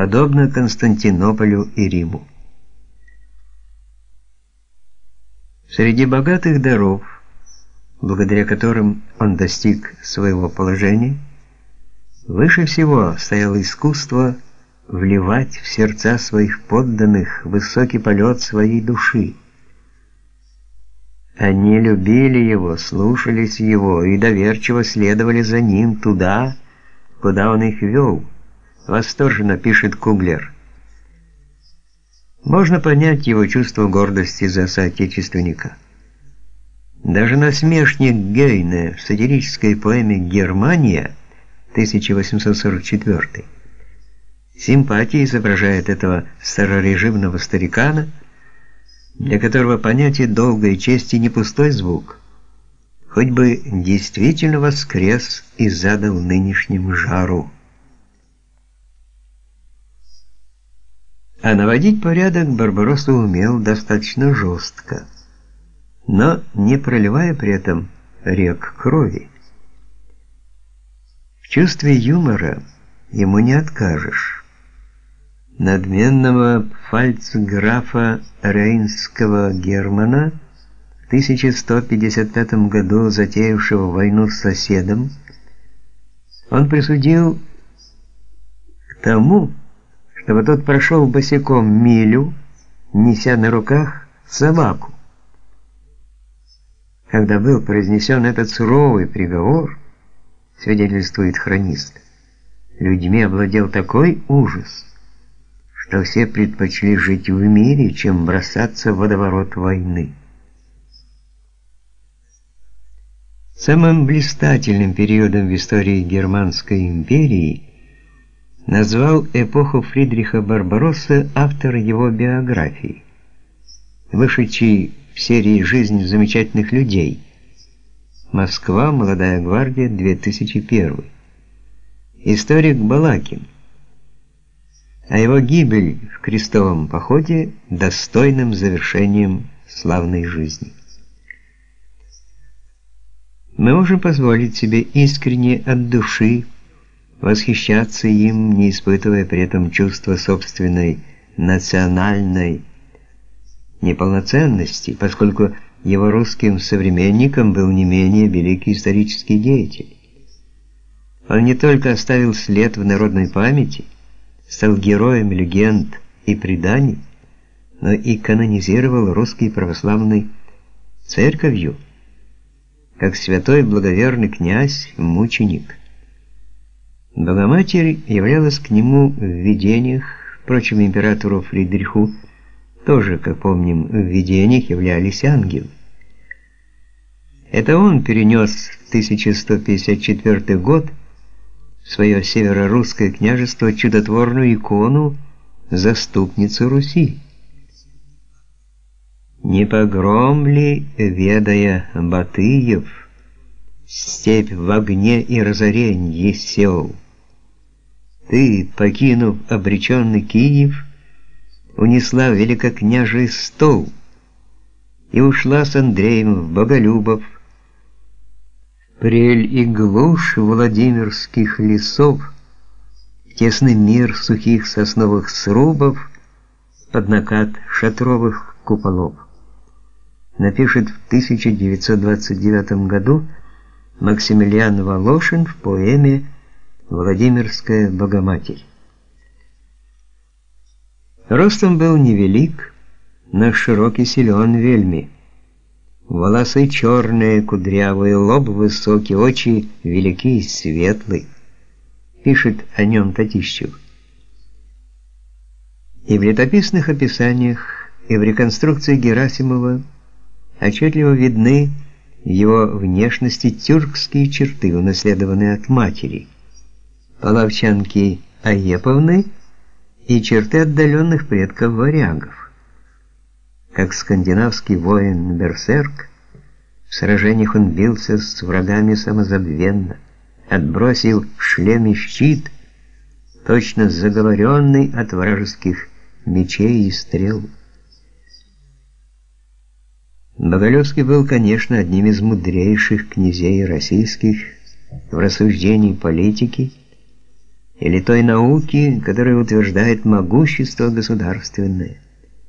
подобно Константинополю и Риму. Среди богатых даров, благодаря которым он достиг своего положения, выше всего стояло искусство вливать в сердца своих подданных высокий полет своей души. Они любили его, слушались его и доверчиво следовали за ним туда, куда он их вел. Восторженно пишет Куглер. Можно понять его чувство гордости за соотечественника. Даже насмешник Гейне в сатирической поэме «Германия» 1844 симпатия изображает этого старорежимного старикана, для которого понятие долгой чести не пустой звук, хоть бы действительно воскрес и задал нынешнему жару. А наводить порядок Барбаросса умел достаточно жестко, но не проливая при этом рек крови. В чувстве юмора ему не откажешь. Надменного фальцграфа Рейнского Германа, в 1155 году затеявшего войну с соседом, он присудил к тому, чтобы тот прошел босиком милю, неся на руках собаку. Когда был произнесен этот суровый приговор, свидетельствует хронист, людьми овладел такой ужас, что все предпочли жить в мире, чем бросаться в водоворот войны. Самым блистательным периодом в истории Германской империи – назвал эпоху Фридриха Барбаросса автор его биографии, вышедшей в серии «Жизнь замечательных людей». Москва, Молодая гвардия, 2001. Историк Балакин. А его гибель в крестовом походе достойным завершением славной жизни. Мы можем позволить себе искренне от души восхищаться им, не испытывая при этом чувства собственной национальной неполноценности, поскольку его русским современником был не менее великий исторический деятель. Он не только оставил след в народной памяти, стал героем легенд и преданий, но и канонизировал русский православный церковью, как святой благоверный князь, мученик. Богоматерь являлась к нему в видениях, впрочем, императору Фридриху тоже, как помним, в видениях являлись ангелы. Это он перенес в 1154 год в свое северо-русское княжество чудотворную икону заступницу Руси. Не погром ли, ведая Батыев, степь в огне и разоренье сел? Ты, покинув обреченный Киев, унесла великокняжий стол и ушла с Андреем в Боголюбов, прель и глушь Владимирских лесов, тесный мир сухих сосновых срубов под накат шатровых куполов. Напишет в 1929 году Максимилиан Волошин в поэме. Владимирская Богоматерь. Ростом был невелик, но широкий силен вельми. Волосы черные, кудрявые, лоб высокий, очи великие светлые. Пишет о нем Татищев. И в летописных описаниях, и в реконструкции Герасимова отчетливо видны его внешности тюркские черты, унаследованные от матери – половчанки Аеповны и черты отдаленных предков варягов. Как скандинавский воин-берсерк, в сражениях он бился с врагами самозабвенно, отбросил в шлеме щит, точно заговоренный от вражеских мечей и стрел. Боголюбский был, конечно, одним из мудрейших князей российских в рассуждении политики или той науки, которая утверждает могущество государственное.